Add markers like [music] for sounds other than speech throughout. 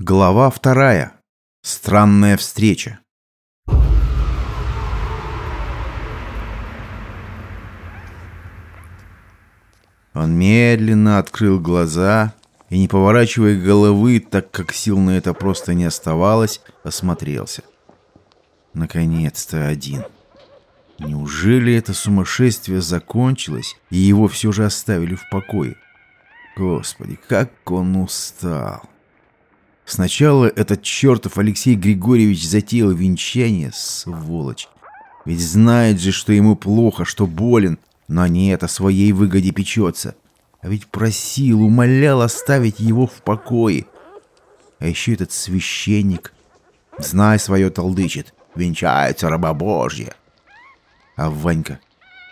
Глава вторая. Странная встреча. Он медленно открыл глаза и, не поворачивая головы, так как сил на это просто не оставалось, осмотрелся. Наконец-то один. Неужели это сумасшествие закончилось, и его все же оставили в покое? Господи, как он устал! Сначала этот чертов Алексей Григорьевич затеял венчание, сволочь. Ведь знает же, что ему плохо, что болен, но нет, о своей выгоде печется. А ведь просил, умолял оставить его в покое. А еще этот священник, знай свое, толдычит, венчается раба Божья. А Ванька,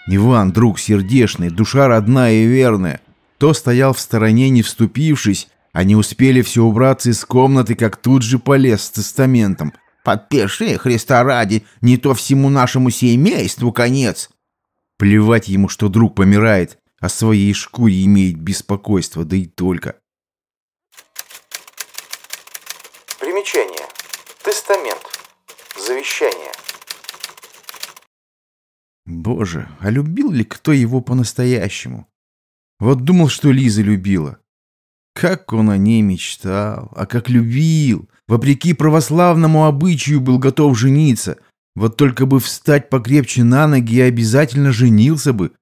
Иван, друг сердешный, душа родная и верная, то стоял в стороне, не вступившись, не успели все убраться из комнаты, как тут же полез с тестаментом. «Подпиши, Христа ради, не то всему нашему семейству конец!» Плевать ему, что друг помирает, а своей шкуре имеет беспокойство, да и только. Примечание. Тестамент. Завещание. Боже, а любил ли кто его по-настоящему? Вот думал, что Лиза любила. Как он о ней мечтал, а как любил. Вопреки православному обычаю был готов жениться. Вот только бы встать покрепче на ноги и обязательно женился бы.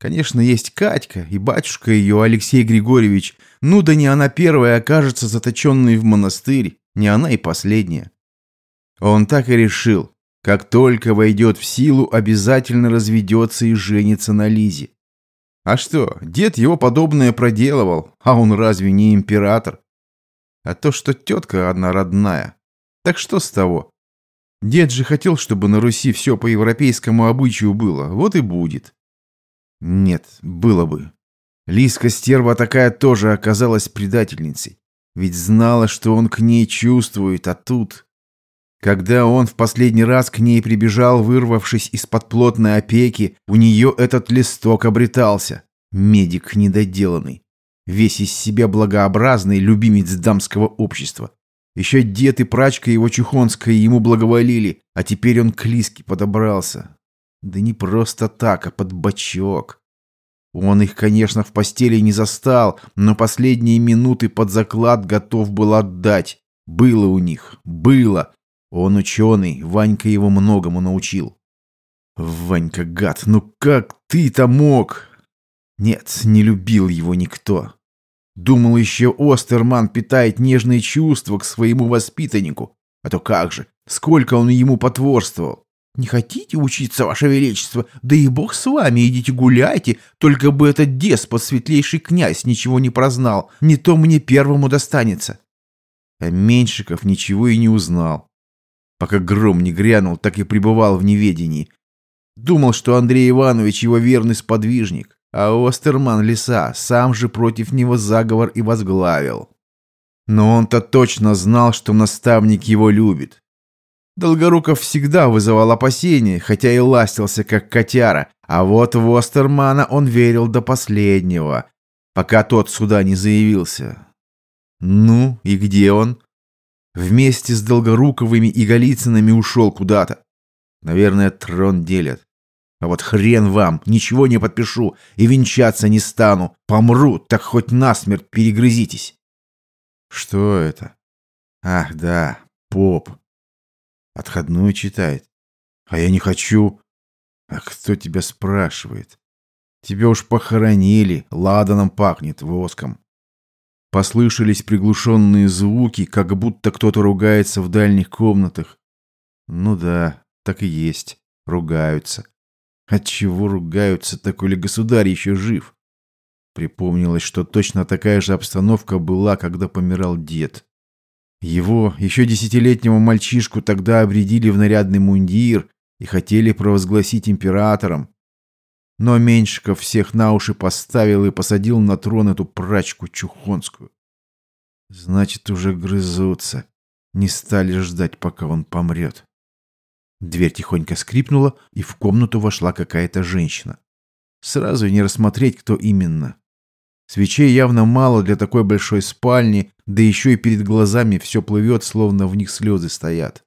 Конечно, есть Катька и батюшка ее, Алексей Григорьевич. Ну да не она первая окажется заточенной в монастырь, не она и последняя. Он так и решил. Как только войдет в силу, обязательно разведется и женится на Лизе. А что, дед его подобное проделывал, а он разве не император? А то, что тетка одна родная. Так что с того? Дед же хотел, чтобы на Руси все по европейскому обычаю было, вот и будет. Нет, было бы. Лиска стерва такая тоже оказалась предательницей. Ведь знала, что он к ней чувствует, а тут... Когда он в последний раз к ней прибежал, вырвавшись из-под плотной опеки, у нее этот листок обретался. Медик недоделанный. Весь из себя благообразный любимец дамского общества. Еще дед и прачка его чухонская ему благоволили, а теперь он к Лиске подобрался. Да не просто так, а под бочок. Он их, конечно, в постели не застал, но последние минуты под заклад готов был отдать. Было у них, было. Он ученый, Ванька его многому научил. Ванька, гад, ну как ты-то мог? Нет, не любил его никто. Думал еще Остерман питает нежные чувства к своему воспитаннику. А то как же, сколько он ему потворствовал. Не хотите учиться, Ваше Величество? Да и бог с вами, идите гуляйте, только бы этот деспот, светлейший князь, ничего не прознал, не то мне первому достанется. А Меньшиков ничего и не узнал. Пока гром не грянул, так и пребывал в неведении. Думал, что Андрей Иванович его верный сподвижник, а Остерман Лиса сам же против него заговор и возглавил. Но он-то точно знал, что наставник его любит. Долгоруков всегда вызывал опасения, хотя и ластился, как котяра, а вот в Остермана он верил до последнего, пока тот сюда не заявился. Ну, и где он? Вместе с Долгоруковыми и Голицынами ушел куда-то. Наверное, трон делят. А вот хрен вам, ничего не подпишу и венчаться не стану. Помру, так хоть насмерть перегрызитесь. Что это? Ах, да, поп. Отходную читает. А я не хочу. А кто тебя спрашивает? Тебя уж похоронили, ладаном пахнет, воском. Послышались приглушенные звуки, как будто кто-то ругается в дальних комнатах. Ну да, так и есть. Ругаются. Отчего ругаются, такой ли государь еще жив? Припомнилось, что точно такая же обстановка была, когда помирал дед. Его, еще десятилетнего мальчишку, тогда обредили в нарядный мундир и хотели провозгласить императором. Но Меньшиков всех на уши поставил и посадил на трон эту прачку чухонскую. Значит, уже грызутся. Не стали ждать, пока он помрет. Дверь тихонько скрипнула, и в комнату вошла какая-то женщина. Сразу не рассмотреть, кто именно. Свечей явно мало для такой большой спальни, да еще и перед глазами все плывет, словно в них слезы стоят.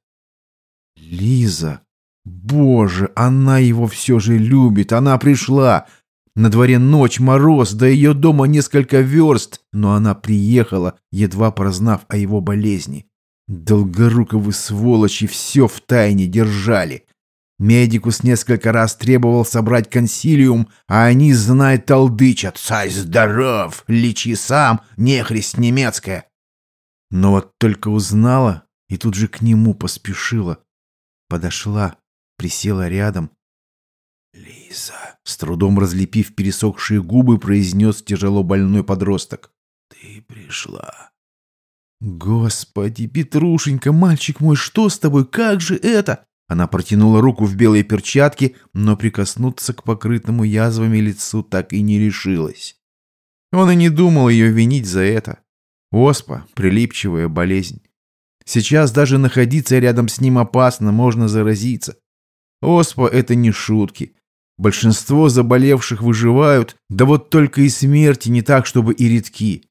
Лиза! Боже, она его все же любит, она пришла! На дворе ночь, мороз, до ее дома несколько верст, но она приехала, едва прознав о его болезни. Долгоруковы сволочи все в тайне держали. Медикус несколько раз требовал собрать консилиум, а они, знай, талдычат. «Царь здоров! Лечи сам! Нехристь немецкая!» Но вот только узнала и тут же к нему поспешила. Подошла, присела рядом. «Лиза!» — с трудом разлепив пересохшие губы, произнес тяжело больной подросток. «Ты пришла!» «Господи, Петрушенька, мальчик мой, что с тобой? Как же это?» Она протянула руку в белой перчатке, но прикоснуться к покрытому язвами лицу так и не решилась. Он и не думал ее винить за это. Оспа – прилипчивая болезнь. Сейчас даже находиться рядом с ним опасно, можно заразиться. Оспа – это не шутки. Большинство заболевших выживают, да вот только и смерти не так, чтобы и редки.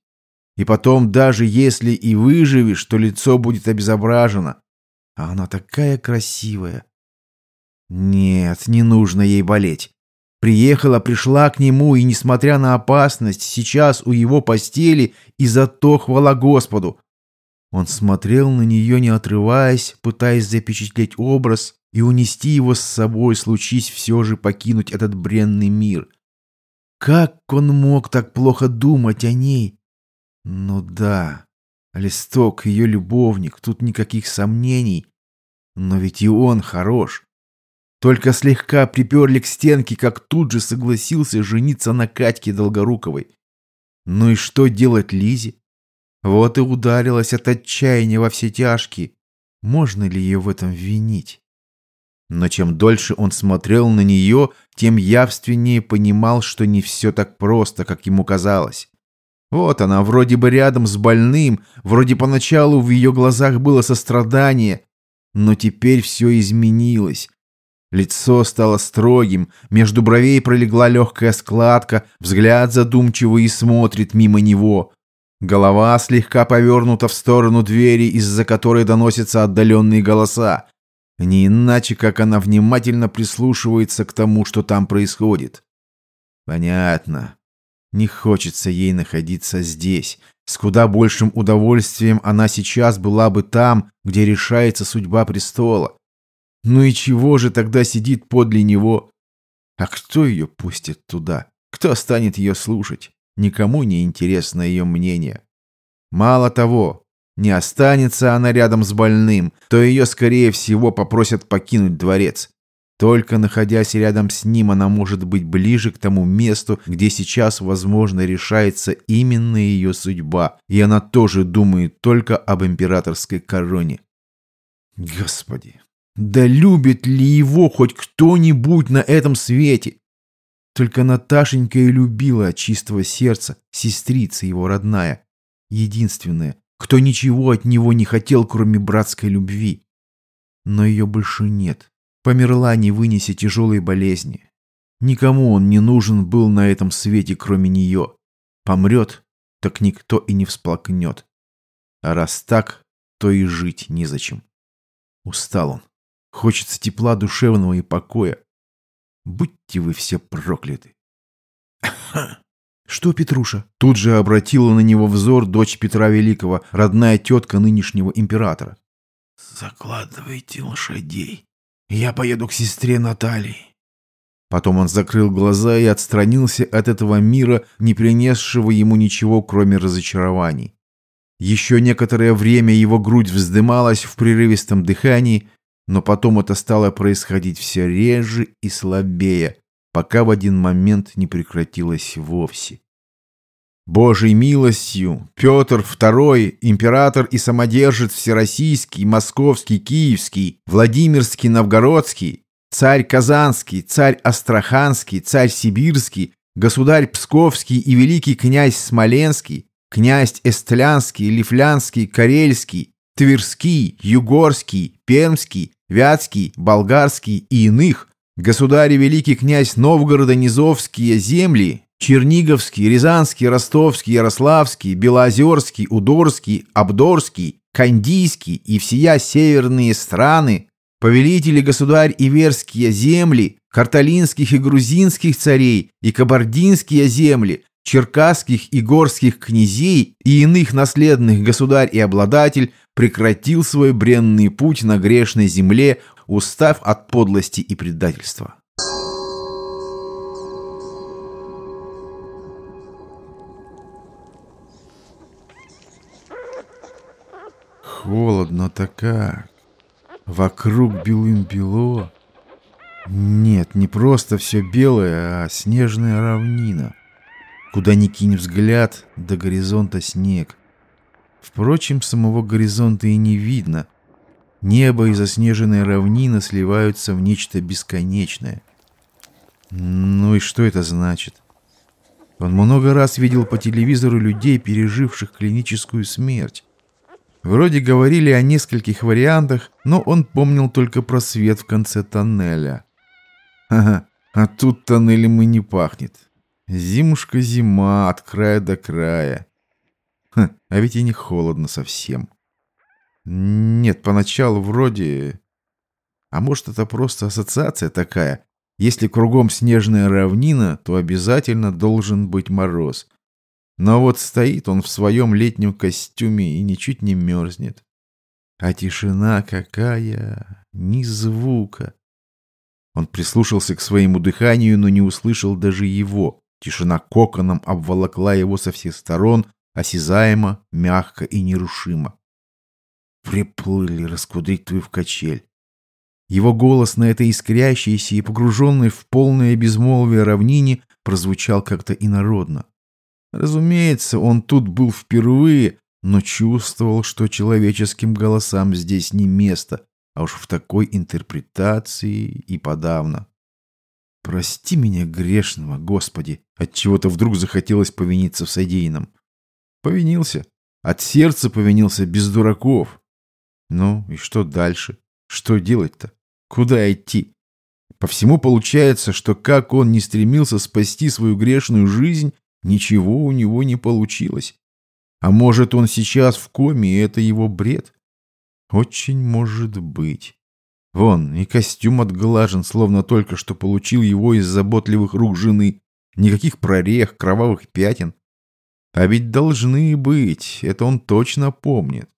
И потом, даже если и выживешь, то лицо будет обезображено. А она такая красивая. Нет, не нужно ей болеть. Приехала, пришла к нему, и, несмотря на опасность, сейчас у его постели, и зато хвала Господу. Он смотрел на нее, не отрываясь, пытаясь запечатлеть образ и унести его с собой, случись все же покинуть этот бренный мир. Как он мог так плохо думать о ней? Ну да, Листок, ее любовник, тут никаких сомнений. Но ведь и он хорош. Только слегка приперли к стенке, как тут же согласился жениться на Катьке Долгоруковой. Ну и что делать Лизе? Вот и ударилась от отчаяния во все тяжкие. Можно ли ее в этом винить? Но чем дольше он смотрел на нее, тем явственнее понимал, что не все так просто, как ему казалось. Вот она, вроде бы рядом с больным, вроде поначалу в ее глазах было сострадание, но теперь все изменилось. Лицо стало строгим, между бровей пролегла легкая складка, взгляд задумчивый и смотрит мимо него. Голова слегка повернута в сторону двери, из-за которой доносятся отдаленные голоса. Не иначе, как она внимательно прислушивается к тому, что там происходит. Понятно. Не хочется ей находиться здесь. С куда большим удовольствием она сейчас была бы там, где решается судьба престола. Ну и чего же тогда сидит подле него? А кто ее пустит туда? Кто станет ее слушать? Никому не интересно ее мнение. Мало того, не останется она рядом с больным, то ее, скорее всего, попросят покинуть дворец. Только находясь рядом с ним, она может быть ближе к тому месту, где сейчас, возможно, решается именно ее судьба, и она тоже думает только об императорской короне. Господи, да любит ли его хоть кто-нибудь на этом свете? Только Наташенька и любила от чистого сердца, сестрица его родная, единственная, кто ничего от него не хотел, кроме братской любви. Но ее больше нет. Померла, не вынеся тяжелой болезни. Никому он не нужен был на этом свете, кроме нее. Помрет, так никто и не всплакнет. А раз так, то и жить незачем. Устал он. Хочется тепла душевного и покоя. Будьте вы все прокляты. «Что, Петруша?» Тут же обратила на него взор дочь Петра Великого, родная тетка нынешнего императора. «Закладывайте лошадей», я поеду к сестре Натальи. Потом он закрыл глаза и отстранился от этого мира, не принесшего ему ничего, кроме разочарований. Еще некоторое время его грудь вздымалась в прерывистом дыхании, но потом это стало происходить все реже и слабее, пока в один момент не прекратилось вовсе. Божьей милостью Петр II, император и самодержец Всероссийский, Московский, Киевский, Владимирский, Новгородский, царь Казанский, царь Астраханский, царь Сибирский, государь Псковский и великий князь Смоленский, князь Эстлянский, Лифлянский, Карельский, Тверский, Югорский, Пермский, Вятский, Болгарский и иных, государь великий князь Новгорода Низовские земли, Черниговский, Рязанский, Ростовский, Ярославский, Белоозерский, Удорский, Абдорский, Кандийский и всея северные страны, повелители государь Иверские земли, карталинских и грузинских царей и кабардинские земли, черкасских и горских князей и иных наследных государь и обладатель прекратил свой бренный путь на грешной земле, устав от подлости и предательства. Холодно-то как. Вокруг белым-бело. Нет, не просто все белое, а снежная равнина. Куда ни кинь взгляд, до горизонта снег. Впрочем, самого горизонта и не видно. Небо и заснеженная равнина сливаются в нечто бесконечное. Ну и что это значит? Он много раз видел по телевизору людей, переживших клиническую смерть. Вроде говорили о нескольких вариантах, но он помнил только про свет в конце тоннеля. Ага, а тут тоннелем и не пахнет. Зимушка зима, от края до края. Хм, а ведь и не холодно совсем. Нет, поначалу вроде... А может, это просто ассоциация такая? Если кругом снежная равнина, то обязательно должен быть мороз. Но вот стоит он в своем летнем костюме и ничуть не мерзнет. А тишина какая! Ни звука! Он прислушался к своему дыханию, но не услышал даже его. Тишина коконом обволокла его со всех сторон, осязаемо, мягко и нерушимо. Приплыли, раскудрить в качель. Его голос на этой искрящейся и погруженной в полное безмолвие равнине прозвучал как-то инородно. Разумеется, он тут был впервые, но чувствовал, что человеческим голосам здесь не место, а уж в такой интерпретации и подавно. «Прости меня, грешного, Господи!» Отчего-то вдруг захотелось повиниться в содеянном. Повинился. От сердца повинился, без дураков. Ну, и что дальше? Что делать-то? Куда идти? По всему получается, что как он не стремился спасти свою грешную жизнь, ничего у него не получилось. А может, он сейчас в коме, и это его бред? Очень может быть. Вон, и костюм отглажен, словно только что получил его из заботливых рук жены. Никаких прорех, кровавых пятен. А ведь должны быть, это он точно помнит.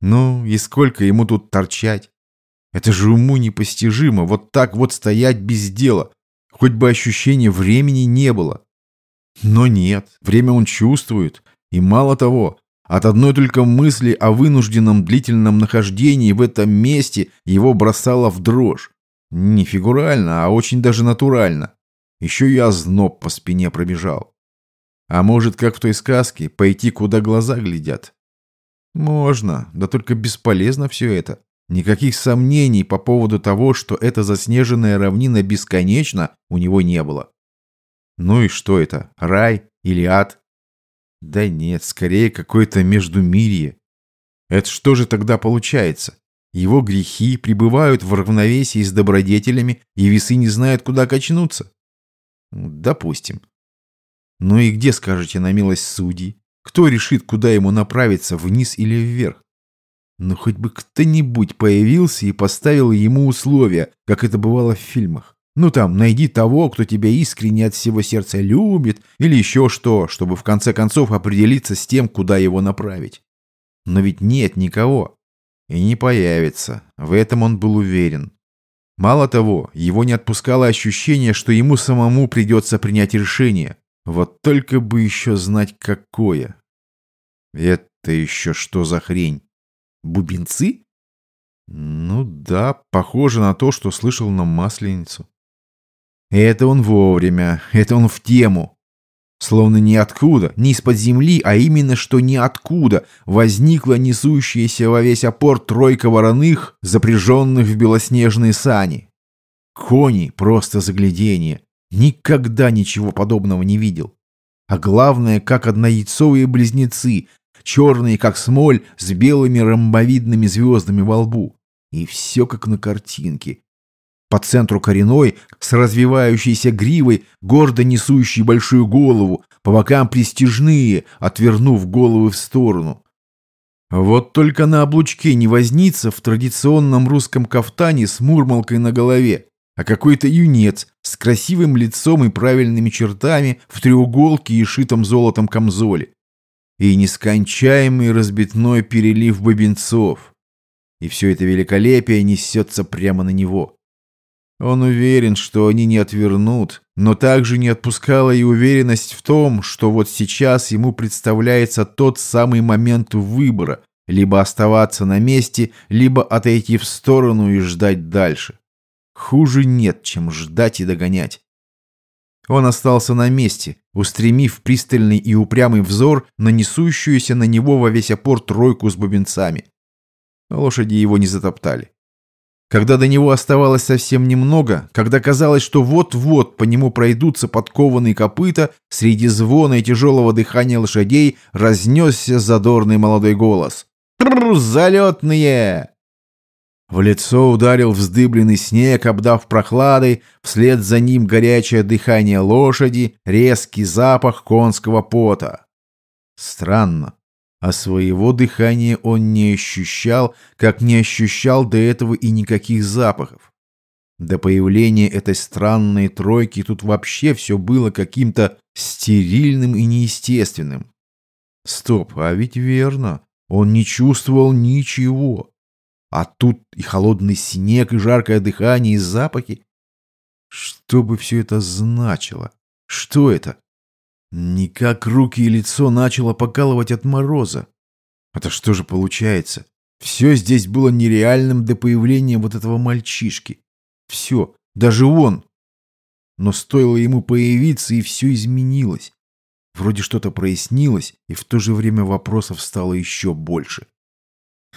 Ну, и сколько ему тут торчать? Это же уму непостижимо, вот так вот стоять без дела. Хоть бы ощущения времени не было. Но нет, время он чувствует. И мало того, от одной только мысли о вынужденном длительном нахождении в этом месте его бросало в дрожь. Не фигурально, а очень даже натурально. Еще и озноб по спине пробежал. А может, как в той сказке, пойти, куда глаза глядят? Можно, да только бесполезно все это. Никаких сомнений по поводу того, что эта заснеженная равнина бесконечна, у него не было. Ну и что это, рай или ад? Да нет, скорее какое-то междумирье. Это что же тогда получается? Его грехи пребывают в равновесии с добродетелями, и весы не знают, куда качнуться? Допустим. Ну и где, скажете, на милость судей? Кто решит, куда ему направиться, вниз или вверх? Ну хоть бы кто-нибудь появился и поставил ему условия, как это бывало в фильмах. Ну там, найди того, кто тебя искренне от всего сердца любит, или еще что, чтобы в конце концов определиться с тем, куда его направить. Но ведь нет никого. И не появится. В этом он был уверен. Мало того, его не отпускало ощущение, что ему самому придется принять решение. Вот только бы еще знать, какое. Это еще что за хрень? Бубенцы? Ну да, похоже на то, что слышал на Масленицу. Это он вовремя, это он в тему. Словно ниоткуда, не из-под земли, а именно что ниоткуда возникла несущаяся во весь опор тройка вороных, запряженных в белоснежные сани. Кони — просто заглядение. Никогда ничего подобного не видел. А главное, как однояйцовые близнецы, черные, как смоль, с белыми ромбовидными звездами во лбу. И все как на картинке. По центру коренной, с развивающейся гривой, гордо несущей большую голову, по бокам престижные, отвернув головы в сторону. Вот только на облучке не вознится в традиционном русском кафтане с мурмалкой на голове, а какой-то юнец с красивым лицом и правильными чертами в треуголке и шитом золотом камзоле. И нескончаемый разбитной перелив бубенцов. И все это великолепие несется прямо на него. Он уверен, что они не отвернут, но также не отпускала и уверенность в том, что вот сейчас ему представляется тот самый момент выбора, либо оставаться на месте, либо отойти в сторону и ждать дальше. Хуже нет, чем ждать и догонять. Он остался на месте, устремив пристальный и упрямый взор на несущуюся на него во весь опор тройку с бубенцами. Лошади его не затоптали. Когда до него оставалось совсем немного, когда казалось, что вот-вот по нему пройдутся подкованные копыта, среди звона и тяжелого дыхания лошадей разнесся задорный молодой голос. «Залетные!» В лицо ударил вздыбленный снег, обдав прохладой, вслед за ним горячее дыхание лошади, резкий запах конского пота. Странно а своего дыхания он не ощущал, как не ощущал до этого и никаких запахов. До появления этой странной тройки тут вообще все было каким-то стерильным и неестественным. Стоп, а ведь верно, он не чувствовал ничего. А тут и холодный снег, и жаркое дыхание, и запахи. Что бы все это значило? Что это? Никак руки и лицо начало покалывать от мороза. Это что же получается? Все здесь было нереальным до появления вот этого мальчишки. Все, даже он. Но стоило ему появиться, и все изменилось. Вроде что-то прояснилось, и в то же время вопросов стало еще больше.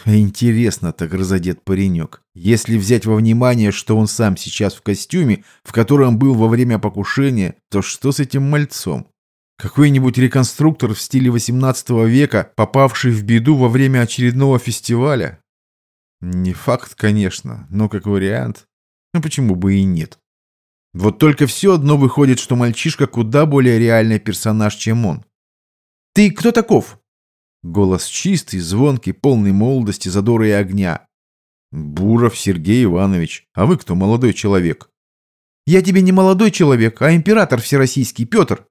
Интересно так разодет паренек. Если взять во внимание, что он сам сейчас в костюме, в котором был во время покушения, то что с этим мальцом? Какой-нибудь реконструктор в стиле 18 века, попавший в беду во время очередного фестиваля? Не факт, конечно, но как вариант. Ну почему бы и нет? Вот только все одно выходит, что мальчишка куда более реальный персонаж, чем он. «Ты кто таков?» Голос чистый, звонкий, полный молодости, задора и огня. «Буров Сергей Иванович. А вы кто, молодой человек?» «Я тебе не молодой человек, а император всероссийский, Петр.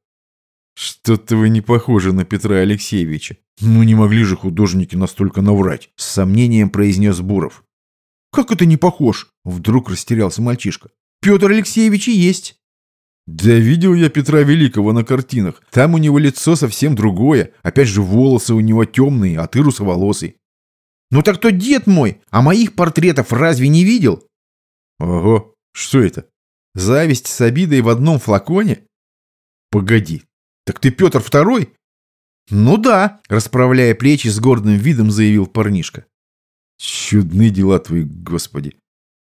«Что-то вы не похожи на Петра Алексеевича. Ну не могли же художники настолько наврать», — с сомнением произнес Буров. «Как это не похож?» — вдруг растерялся мальчишка. «Петр Алексеевич и есть». «Да видел я Петра Великого на картинах. Там у него лицо совсем другое. Опять же волосы у него темные, а ты русоволосый». «Ну так то дед мой, а моих портретов разве не видел?» «Ого, что это? Зависть с обидой в одном флаконе?» «Погоди, «Так ты Петр Второй?» «Ну да», — расправляя плечи с гордым видом, заявил парнишка. «Чудны дела твои, господи!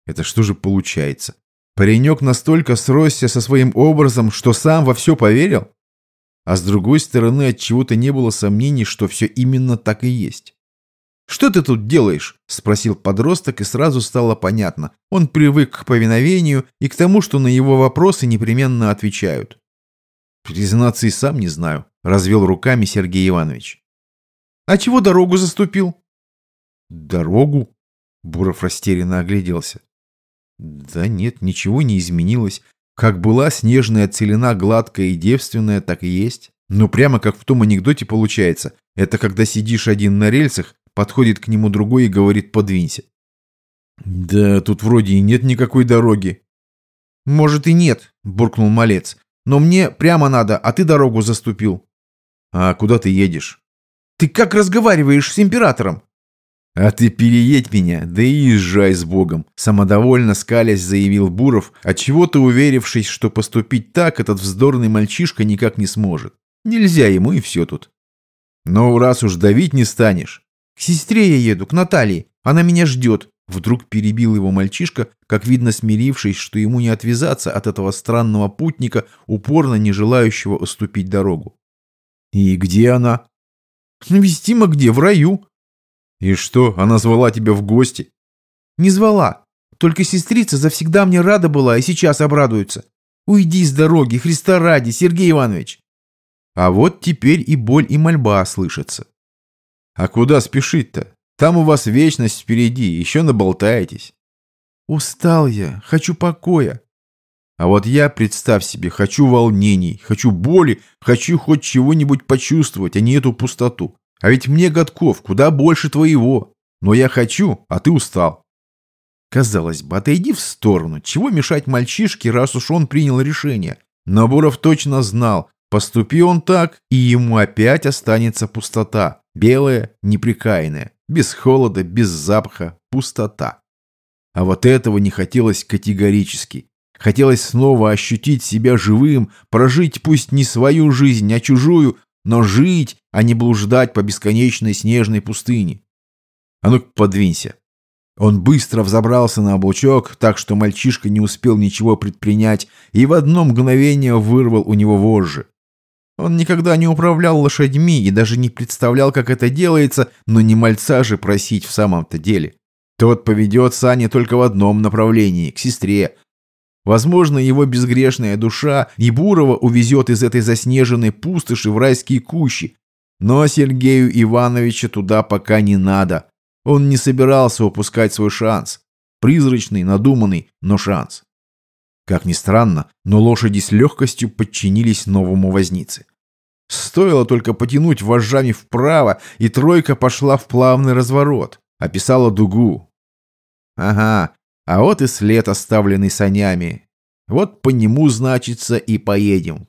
Это что же получается? Паренек настолько сросся со своим образом, что сам во все поверил? А с другой стороны, от чего то не было сомнений, что все именно так и есть. «Что ты тут делаешь?» – спросил подросток, и сразу стало понятно. Он привык к повиновению и к тому, что на его вопросы непременно отвечают. «Признаться, и сам не знаю», — развел руками Сергей Иванович. «А чего дорогу заступил?» «Дорогу?» — Буров растерянно огляделся. «Да нет, ничего не изменилось. Как была снежная целина гладкая и девственная, так и есть. Но прямо как в том анекдоте получается. Это когда сидишь один на рельсах, подходит к нему другой и говорит «подвинься». «Да тут вроде и нет никакой дороги». «Может и нет», — буркнул малец. Но мне прямо надо, а ты дорогу заступил. А куда ты едешь? Ты как разговариваешь с императором? «А ты переедь меня, да и езжай с Богом!» Самодовольно скалясь заявил Буров, отчего-то уверившись, что поступить так этот вздорный мальчишка никак не сможет. Нельзя ему и все тут. «Но раз уж давить не станешь...» «К сестре я еду, к Наталье. Она меня ждет. Вдруг перебил его мальчишка, как видно смирившись, что ему не отвязаться от этого странного путника, упорно не желающего уступить дорогу. «И где она?» «Навестима где? В раю». «И что, она звала тебя в гости?» «Не звала. Только сестрица завсегда мне рада была и сейчас обрадуется. Уйди с дороги, Христа ради, Сергей Иванович. А вот теперь и боль, и мольба слышатся. А куда спешить-то? Там у вас вечность впереди, еще наболтаетесь. Устал я, хочу покоя. А вот я, представь себе, хочу волнений, хочу боли, хочу хоть чего-нибудь почувствовать, а не эту пустоту. А ведь мне годков куда больше твоего. Но я хочу, а ты устал. Казалось бы, отойди в сторону. Чего мешать мальчишке, раз уж он принял решение? Но Буров точно знал, поступи он так, и ему опять останется пустота. Белая, неприкаянная, без холода, без запаха, пустота. А вот этого не хотелось категорически. Хотелось снова ощутить себя живым, прожить пусть не свою жизнь, а чужую, но жить, а не блуждать по бесконечной снежной пустыне. А ну-ка подвинься. Он быстро взобрался на облучок, так что мальчишка не успел ничего предпринять и в одно мгновение вырвал у него вожжи. Он никогда не управлял лошадьми и даже не представлял, как это делается, но не мальца же просить в самом-то деле. Тот поведет Сани только в одном направлении, к сестре. Возможно, его безгрешная душа и Бурова увезет из этой заснеженной пустоши в райские кущи. Но Сергею Ивановичу туда пока не надо. Он не собирался упускать свой шанс. Призрачный, надуманный, но шанс. Как ни странно, но лошади с легкостью подчинились новому вознице. Стоило только потянуть вожжами вправо, и тройка пошла в плавный разворот, описала дугу. Ага, а вот и след, оставленный санями. Вот по нему, значится, и поедем.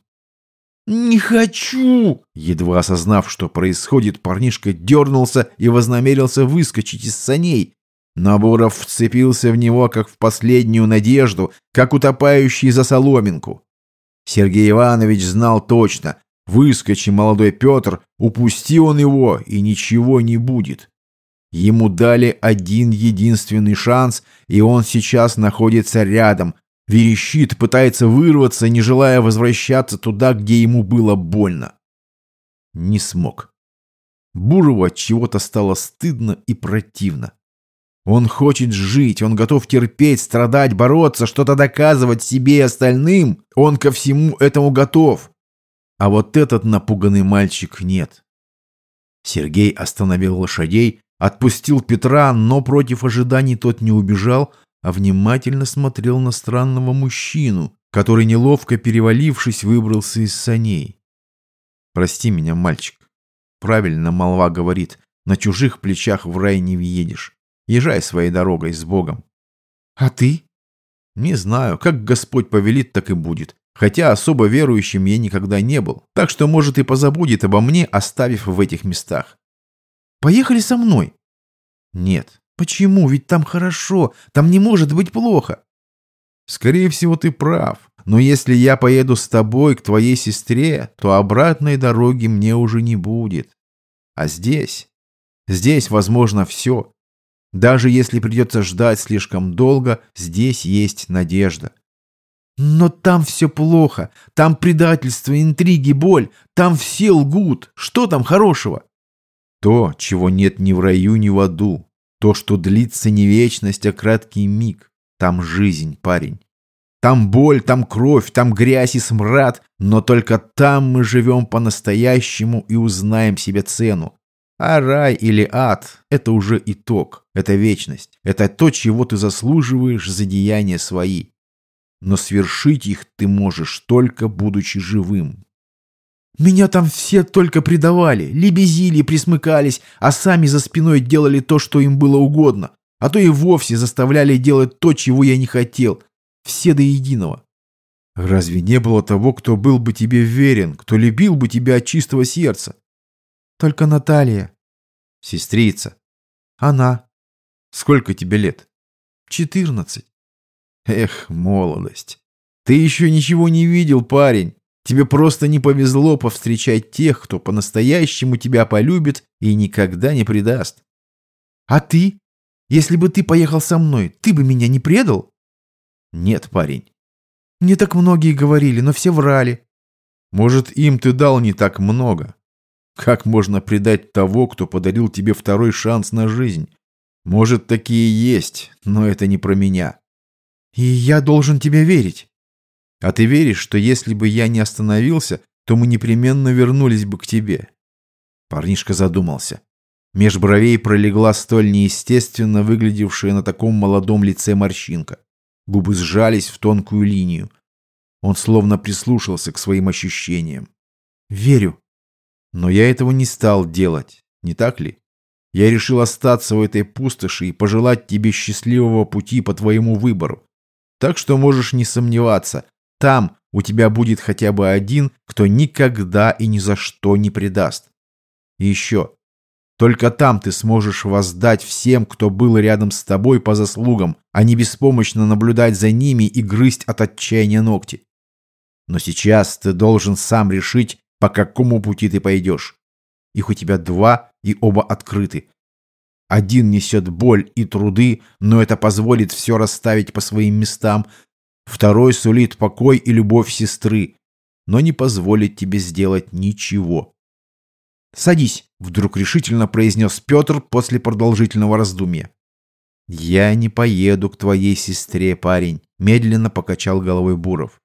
«Не хочу!» Едва осознав, что происходит, парнишка дернулся и вознамерился выскочить из саней. Наборов вцепился в него, как в последнюю надежду, как утопающий за соломинку. Сергей Иванович знал точно, выскочи молодой Петр, упусти он его, и ничего не будет. Ему дали один единственный шанс, и он сейчас находится рядом, Верещит, пытается вырваться, не желая возвращаться туда, где ему было больно. Не смог. Бурову от чего-то стало стыдно и противно. Он хочет жить, он готов терпеть, страдать, бороться, что-то доказывать себе и остальным. Он ко всему этому готов. А вот этот напуганный мальчик нет. Сергей остановил лошадей, отпустил Петра, но против ожиданий тот не убежал, а внимательно смотрел на странного мужчину, который, неловко перевалившись, выбрался из саней. «Прости меня, мальчик. Правильно молва говорит, на чужих плечах в рай не въедешь. Езжай своей дорогой с Богом». «А ты?» «Не знаю, как Господь повелит, так и будет. Хотя особо верующим я никогда не был, так что, может, и позабудет обо мне, оставив в этих местах». «Поехали со мной». «Нет, Почему? Ведь там хорошо. Там не может быть плохо. Скорее всего, ты прав. Но если я поеду с тобой к твоей сестре, то обратной дороги мне уже не будет. А здесь? Здесь возможно все. Даже если придется ждать слишком долго, здесь есть надежда. Но там все плохо. Там предательство, интриги, боль. Там все лгут. Что там хорошего? То, чего нет ни в раю, ни в аду. То, что длится не вечность, а краткий миг. Там жизнь, парень. Там боль, там кровь, там грязь и смрад, но только там мы живем по-настоящему и узнаем себе цену. А рай или ад – это уже итог, это вечность, это то, чего ты заслуживаешь за деяния свои. Но свершить их ты можешь только будучи живым. Меня там все только предавали, лебезили, присмыкались, а сами за спиной делали то, что им было угодно. А то и вовсе заставляли делать то, чего я не хотел. Все до единого. Разве не было того, кто был бы тебе верен, кто любил бы тебя от чистого сердца? Только Наталья. Сестрица. Она. Сколько тебе лет? Четырнадцать. Эх, молодость. Ты еще ничего не видел, парень. Тебе просто не повезло повстречать тех, кто по-настоящему тебя полюбит и никогда не предаст. А ты? Если бы ты поехал со мной, ты бы меня не предал? Нет, парень. Мне так многие говорили, но все врали. Может, им ты дал не так много. Как можно предать того, кто подарил тебе второй шанс на жизнь? Может, такие есть, но это не про меня. И я должен тебе верить. А ты веришь, что если бы я не остановился, то мы непременно вернулись бы к тебе?» Парнишка задумался. Меж бровей пролегла столь неестественно выглядевшая на таком молодом лице морщинка. Губы сжались в тонкую линию. Он словно прислушался к своим ощущениям. «Верю. Но я этого не стал делать, не так ли? Я решил остаться в этой пустоши и пожелать тебе счастливого пути по твоему выбору. Так что можешь не сомневаться, там у тебя будет хотя бы один, кто никогда и ни за что не предаст. И еще, только там ты сможешь воздать всем, кто был рядом с тобой по заслугам, а не беспомощно наблюдать за ними и грызть от отчаяния ногти. Но сейчас ты должен сам решить, по какому пути ты пойдешь. Их у тебя два, и оба открыты. Один несет боль и труды, но это позволит все расставить по своим местам. Второй сулит покой и любовь сестры, но не позволит тебе сделать ничего. «Садись», — вдруг решительно произнес Петр после продолжительного раздумья. «Я не поеду к твоей сестре, парень», — медленно покачал головой Буров.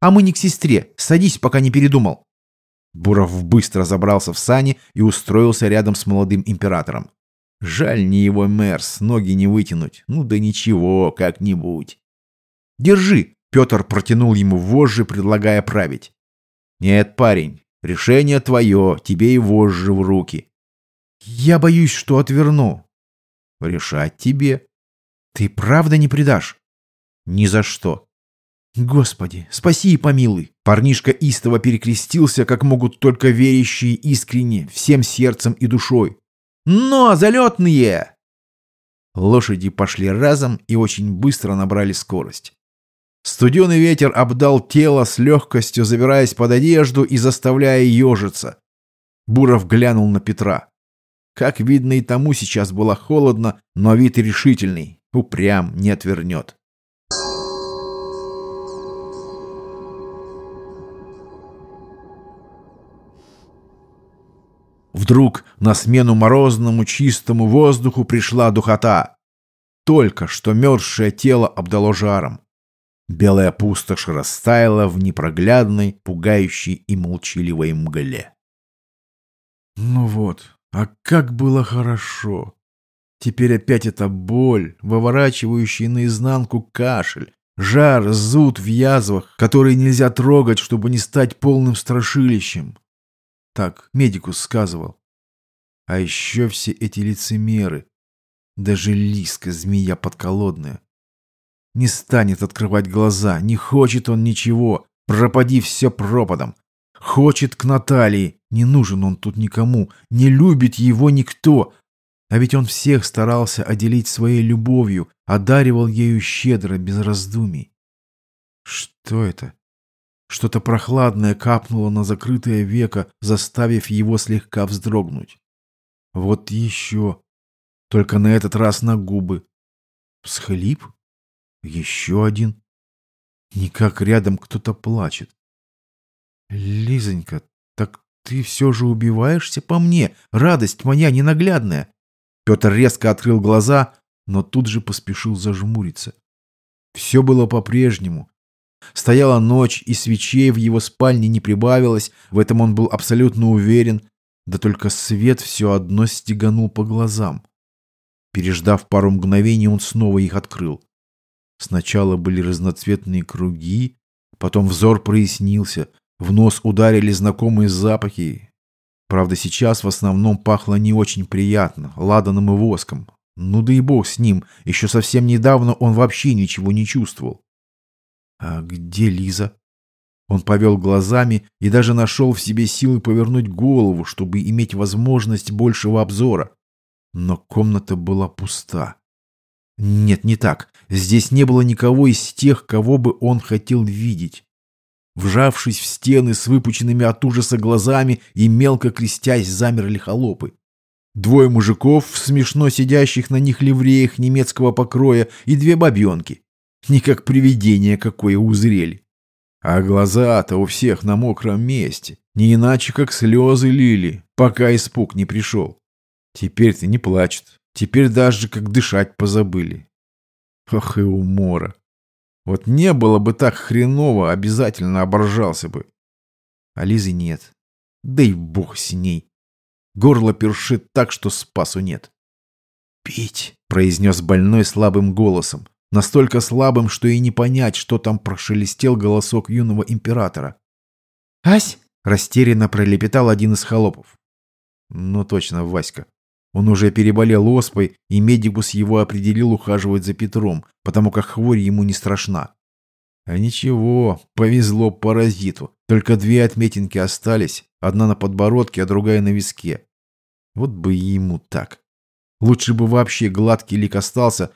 «А мы не к сестре. Садись, пока не передумал». Буров быстро забрался в сани и устроился рядом с молодым императором. Жаль не его мерс, ноги не вытянуть. Ну да ничего, как-нибудь. «Держи!» — Петр протянул ему вожжи, предлагая править. «Нет, парень, Решение твое, тебе и вожжи в руки. Я боюсь, что отверну. Решать тебе. Ты правда не предашь? Ни за что. Господи, спаси и помилуй. Парнишка истово перекрестился, как могут только верящие искренне, всем сердцем и душой. Но, залетные! Лошади пошли разом и очень быстро набрали скорость. Студеный ветер обдал тело с легкостью, забираясь под одежду и заставляя ежиться. Буров глянул на Петра. Как видно, и тому сейчас было холодно, но вид решительный. Упрям не отвернет. Вдруг на смену морозному чистому воздуху пришла духота. Только что мерзшее тело обдало жаром. Белая пустошь растаяла в непроглядной, пугающей и молчаливой мгле. Ну вот, а как было хорошо! Теперь опять эта боль, выворачивающая наизнанку кашель, жар, зуд в язвах, которые нельзя трогать, чтобы не стать полным страшилищем. Так медикус сказывал. А еще все эти лицемеры. Даже Лиска, змея подколодная. Не станет открывать глаза, не хочет он ничего. Пропади все пропадом. Хочет к Наталье, не нужен он тут никому, не любит его никто. А ведь он всех старался отделить своей любовью, одаривал ею щедро, без раздумий. Что это? Что-то прохладное капнуло на закрытое веко, заставив его слегка вздрогнуть. Вот еще. Только на этот раз на губы. Всхлип? Еще один. Никак рядом кто-то плачет. Лизонька, так ты все же убиваешься по мне, радость моя ненаглядная. Петр резко открыл глаза, но тут же поспешил зажмуриться. Все было по-прежнему. Стояла ночь, и свечей в его спальне не прибавилось, в этом он был абсолютно уверен, да только свет все одно стеганул по глазам. Переждав пару мгновений, он снова их открыл. Сначала были разноцветные круги, потом взор прояснился, в нос ударили знакомые запахи. Правда, сейчас в основном пахло не очень приятно, ладаном и воском. Ну да и бог с ним, еще совсем недавно он вообще ничего не чувствовал. А где Лиза? Он повел глазами и даже нашел в себе силы повернуть голову, чтобы иметь возможность большего обзора. Но комната была пуста. Нет, не так. Здесь не было никого из тех, кого бы он хотел видеть. Вжавшись в стены с выпученными от ужаса глазами и мелко крестясь, замерли холопы. Двое мужиков, смешно сидящих на них ливреях немецкого покроя, и две бабенки. Не как привидение какое узрели. А глаза-то у всех на мокром месте. Не иначе, как слезы лили, пока испуг не пришел. Теперь-то не плачут. Теперь даже как дышать позабыли. Ох и умора. Вот не было бы так хреново, обязательно оборжался бы. А Лизы нет. Да и бог с ней. Горло першит так, что спасу нет. «Пить!» — произнес больной слабым голосом. Настолько слабым, что и не понять, что там прошелестел голосок юного императора. «Ась!» — растерянно пролепетал один из холопов. Ну точно, Васька. Он уже переболел оспой, и медикус его определил ухаживать за Петром, потому как хворь ему не страшна. А ничего, повезло паразиту. Только две отметинки остались, одна на подбородке, а другая на виске. Вот бы ему так. Лучше бы вообще гладкий лик остался,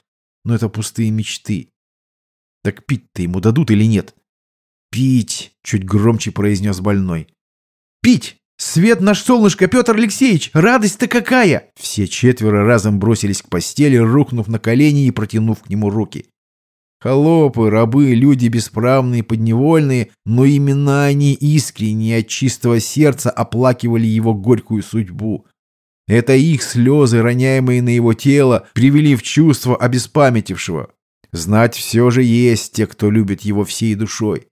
но это пустые мечты. Так пить-то ему дадут или нет? «Пить!» — чуть громче произнес больной. «Пить! Свет наш солнышко, Петр Алексеевич! Радость-то какая!» Все четверо разом бросились к постели, рухнув на колени и протянув к нему руки. Холопы, рабы, люди бесправные, подневольные, но именно они искренне от чистого сердца оплакивали его горькую судьбу. Это их слезы, роняемые на его тело, привели в чувство обеспамятившего. Знать все же есть те, кто любит его всей душой.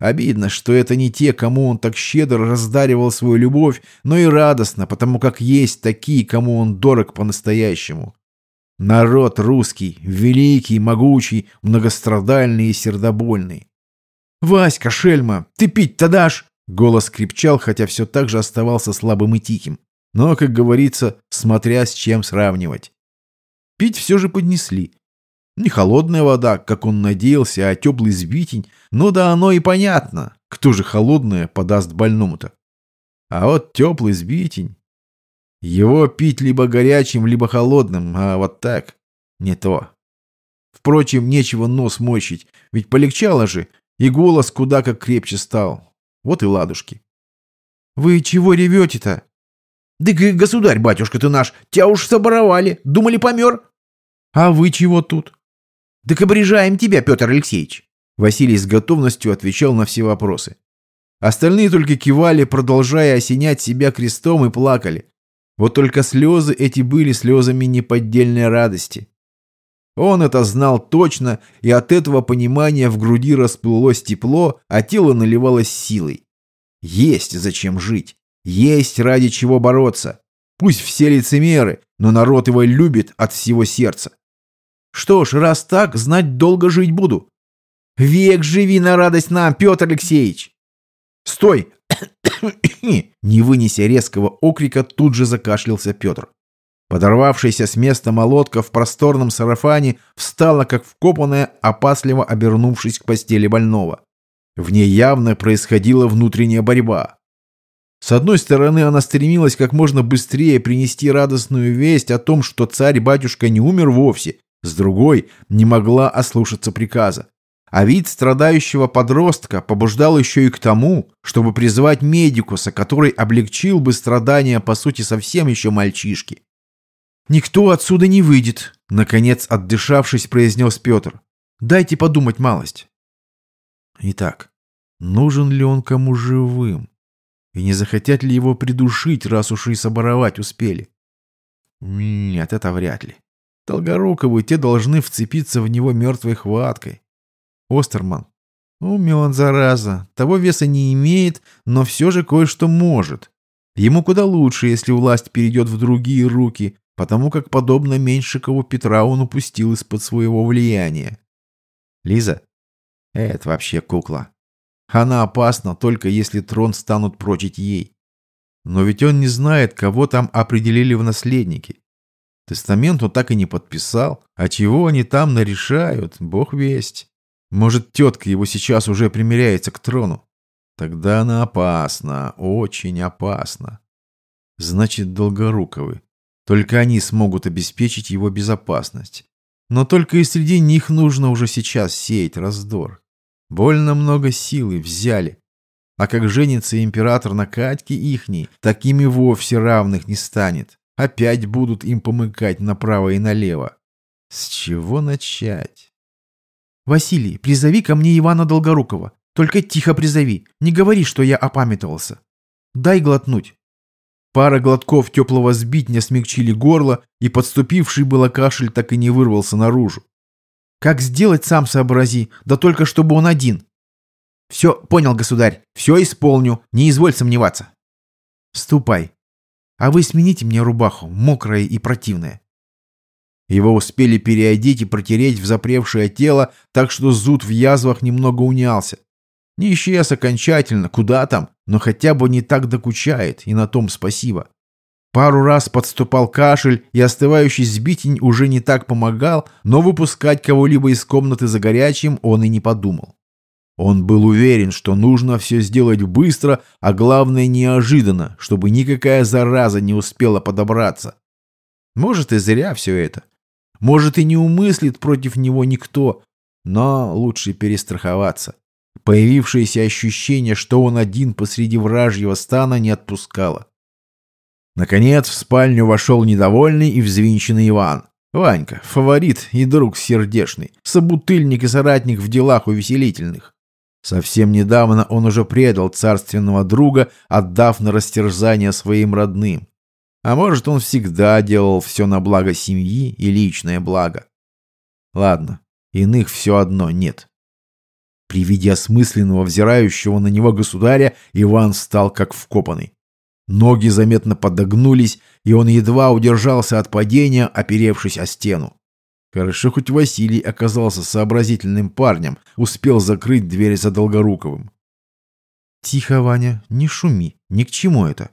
Обидно, что это не те, кому он так щедро раздаривал свою любовь, но и радостно, потому как есть такие, кому он дорог по-настоящему. Народ русский, великий, могучий, многострадальный и сердобольный. «Васька, шельма, ты пить-то дашь?» Голос крепчал, хотя все так же оставался слабым и тихим. Но, как говорится, смотря с чем сравнивать. Пить все же поднесли. Не холодная вода, как он надеялся, а теплый сбитень. Ну да оно и понятно. Кто же холодное подаст больному-то? А вот теплый сбитень. Его пить либо горячим, либо холодным, а вот так не то. Впрочем, нечего нос мочить, ведь полегчало же, и голос куда как крепче стал. Вот и ладушки. «Вы чего ревете-то?» Да государь, батюшка ты наш, тебя уж соборовали, думали помер. А вы чего тут? Так обрежаем тебя, Петр Алексеевич. Василий с готовностью отвечал на все вопросы. Остальные только кивали, продолжая осенять себя крестом и плакали. Вот только слезы эти были слезами неподдельной радости. Он это знал точно, и от этого понимания в груди расплылось тепло, а тело наливалось силой. Есть зачем жить. Есть ради чего бороться. Пусть все лицемеры, но народ его любит от всего сердца. Что ж, раз так, знать долго жить буду. Век живи на радость нам, Петр Алексеевич. Стой! [coughs] Не вынеся резкого окрика, тут же закашлялся Петр. Подорвавшаяся с места молотка в просторном сарафане встала, как вкопанная, опасливо обернувшись к постели больного. В ней явно происходила внутренняя борьба. С одной стороны, она стремилась как можно быстрее принести радостную весть о том, что царь-батюшка не умер вовсе, с другой, не могла ослушаться приказа. А вид страдающего подростка побуждал еще и к тому, чтобы призвать медикуса, который облегчил бы страдания, по сути, совсем еще мальчишки. «Никто отсюда не выйдет», — наконец, отдышавшись, произнес Петр. «Дайте подумать малость». Итак, нужен ли он кому живым? И не захотят ли его придушить, раз уж и соборовать успели? Нет, это вряд ли. Долгоруковы те должны вцепиться в него мертвой хваткой. Остерман. Умен, зараза. Того веса не имеет, но все же кое-что может. Ему куда лучше, если власть перейдет в другие руки, потому как, подобно Меньшикову Петра, он упустил из-под своего влияния. Лиза? Это вообще кукла. Она опасна только если трон станут прочить ей. Но ведь он не знает, кого там определили в наследники. Тестамент он так и не подписал. А чего они там нарешают, бог весть. Может, тетка его сейчас уже примеряется к трону. Тогда она опасна, очень опасна. Значит, Долгоруковы. Только они смогут обеспечить его безопасность. Но только и среди них нужно уже сейчас сеять раздор. Больно много силы взяли. А как женится император на Катьке ихней, такими вовсе равных не станет. Опять будут им помыкать направо и налево. С чего начать? Василий, призови ко мне Ивана Долгорукова. Только тихо призови. Не говори, что я опамятовался. Дай глотнуть. Пара глотков теплого сбитня смягчили горло, и подступивший было кашель так и не вырвался наружу. Как сделать, сам сообрази, да только чтобы он один. Все, понял, государь, все исполню, не изволь сомневаться. Ступай. А вы смените мне рубаху, мокрая и противная. Его успели переодеть и протереть в запревшее тело, так что зуд в язвах немного унялся. Не исчез окончательно, куда там, но хотя бы не так докучает, и на том спасибо. Пару раз подступал кашель, и остывающий сбитень уже не так помогал, но выпускать кого-либо из комнаты за горячим он и не подумал. Он был уверен, что нужно все сделать быстро, а главное неожиданно, чтобы никакая зараза не успела подобраться. Может и зря все это. Может и не умыслит против него никто, но лучше перестраховаться. Появившееся ощущение, что он один посреди вражьего стана, не отпускало. Наконец в спальню вошел недовольный и взвинченный Иван. Ванька, фаворит и друг сердешный, собутыльник и соратник в делах увеселительных. Совсем недавно он уже предал царственного друга, отдав на растерзание своим родным. А может, он всегда делал все на благо семьи и личное благо. Ладно, иных все одно нет. При виде осмысленного, взирающего на него государя, Иван стал как вкопанный. Ноги заметно подогнулись, и он едва удержался от падения, оперевшись о стену. Хорошо, хоть Василий оказался сообразительным парнем, успел закрыть дверь за Долгоруковым. «Тихо, Ваня, не шуми, ни к чему это».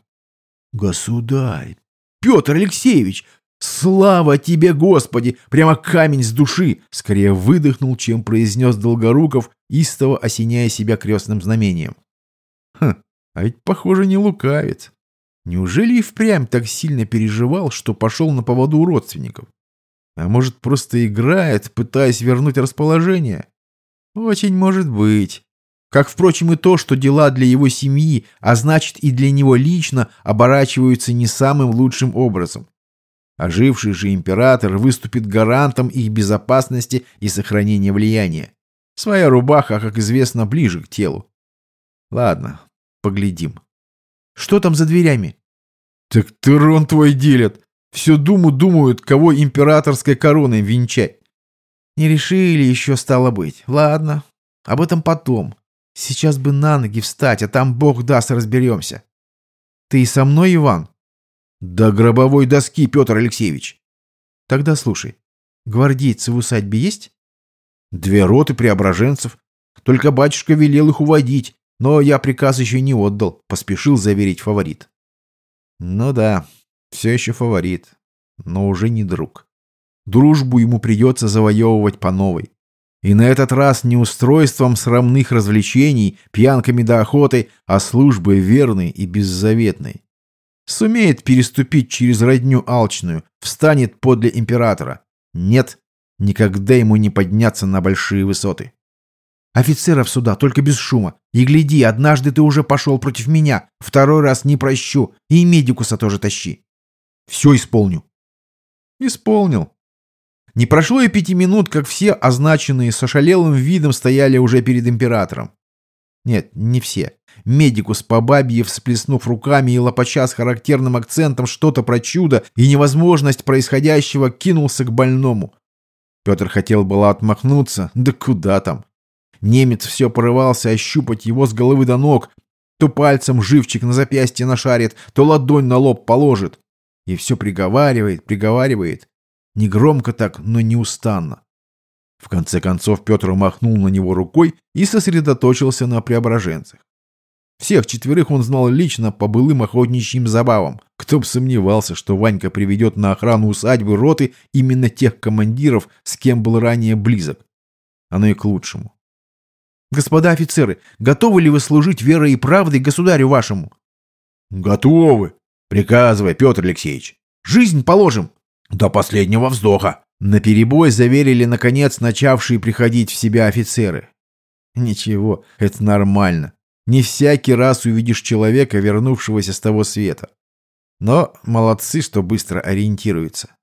«Государь! Петр Алексеевич! Слава тебе, Господи! Прямо камень с души!» Скорее выдохнул, чем произнес Долгоруков, истово осеняя себя крестным знамением. «Хм, а ведь, похоже, не лукавит. Неужели и впрямь так сильно переживал, что пошел на поводу у родственников? А может, просто играет, пытаясь вернуть расположение? Очень может быть. Как, впрочем, и то, что дела для его семьи, а значит и для него лично, оборачиваются не самым лучшим образом. Оживший же император выступит гарантом их безопасности и сохранения влияния. Своя рубаха, как известно, ближе к телу. Ладно, поглядим. Что там за дверями? Так Терон твой делят. Всю думу думают, кого императорской короной венчать. Не решили еще, стало быть. Ладно, об этом потом. Сейчас бы на ноги встать, а там бог даст, разберемся. Ты и со мной, Иван? До гробовой доски, Петр Алексеевич. Тогда слушай. Гвардейцы в усадьбе есть? Две роты преображенцев. Только батюшка велел их уводить, но я приказ еще не отдал, поспешил заверить фаворит. Ну да, все еще фаворит, но уже не друг. Дружбу ему придется завоевывать по новой. И на этот раз не устройством срамных развлечений, пьянками до охоты, а службой верной и беззаветной. Сумеет переступить через родню алчную, встанет подле императора. Нет, никогда ему не подняться на большие высоты. Офицеров сюда, только без шума. И гляди, однажды ты уже пошел против меня. Второй раз не прощу. И медикуса тоже тащи. Все исполню. Исполнил. Не прошло и пяти минут, как все означенные с ошалелым видом стояли уже перед императором. Нет, не все. Медикус по-бабьи всплеснув руками и лопоча с характерным акцентом что-то про чудо и невозможность происходящего, кинулся к больному. Петр хотел было отмахнуться, да куда там. Немец все порывался ощупать его с головы до ног. То пальцем живчик на запястье нашарит, то ладонь на лоб положит. И все приговаривает, приговаривает. Негромко так, но неустанно. В конце концов Петр махнул на него рукой и сосредоточился на преображенцах. Всех четверых он знал лично по былым охотничьим забавам. Кто бы сомневался, что Ванька приведет на охрану усадьбы роты именно тех командиров, с кем был ранее близок. Оно и к лучшему. Господа офицеры, готовы ли вы служить верой и правдой государю вашему? Готовы. Приказывай, Петр Алексеевич. Жизнь положим. До последнего вздоха. На перебой заверили, наконец, начавшие приходить в себя офицеры. Ничего, это нормально. Не всякий раз увидишь человека, вернувшегося с того света. Но молодцы, что быстро ориентируются.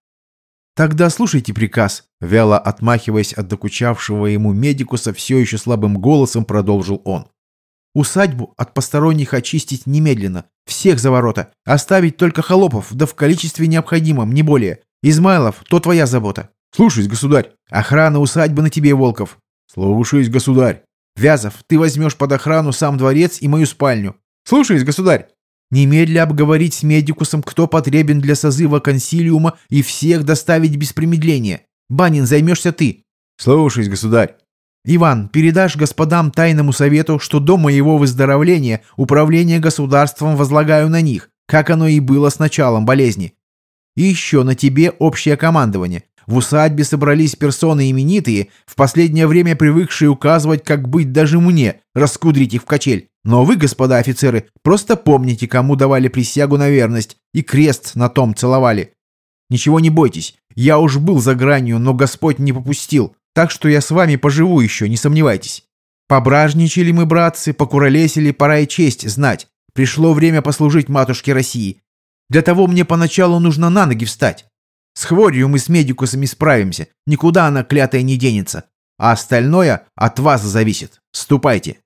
«Тогда слушайте приказ», — вяло отмахиваясь от докучавшего ему медикуса, все еще слабым голосом продолжил он. «Усадьбу от посторонних очистить немедленно. Всех за ворота. Оставить только холопов, да в количестве необходимом, не более. Измайлов, то твоя забота. Слушаюсь, государь. Охрана усадьбы на тебе, Волков. Слушаюсь, государь. Вязов, ты возьмешь под охрану сам дворец и мою спальню. Слушаюсь, государь. Немедля обговорить с медикусом, кто потребен для созыва консилиума и всех доставить без промедления. Банин, займешься ты. Слушаюсь, государь. Иван, передашь господам тайному совету, что до моего выздоровления управление государством возлагаю на них, как оно и было с началом болезни. И еще на тебе общее командование. В усадьбе собрались персоны именитые, в последнее время привыкшие указывать, как быть даже мне, раскудрить их в качель. Но вы, господа офицеры, просто помните, кому давали присягу на верность и крест на том целовали. Ничего не бойтесь, я уж был за гранью, но Господь не попустил, так что я с вами поживу еще, не сомневайтесь. Пображничали мы, братцы, покуролесили, пора и честь знать. Пришло время послужить матушке России. Для того мне поначалу нужно на ноги встать. С хворью мы с медикусами справимся, никуда она клятая не денется. А остальное от вас зависит. Ступайте.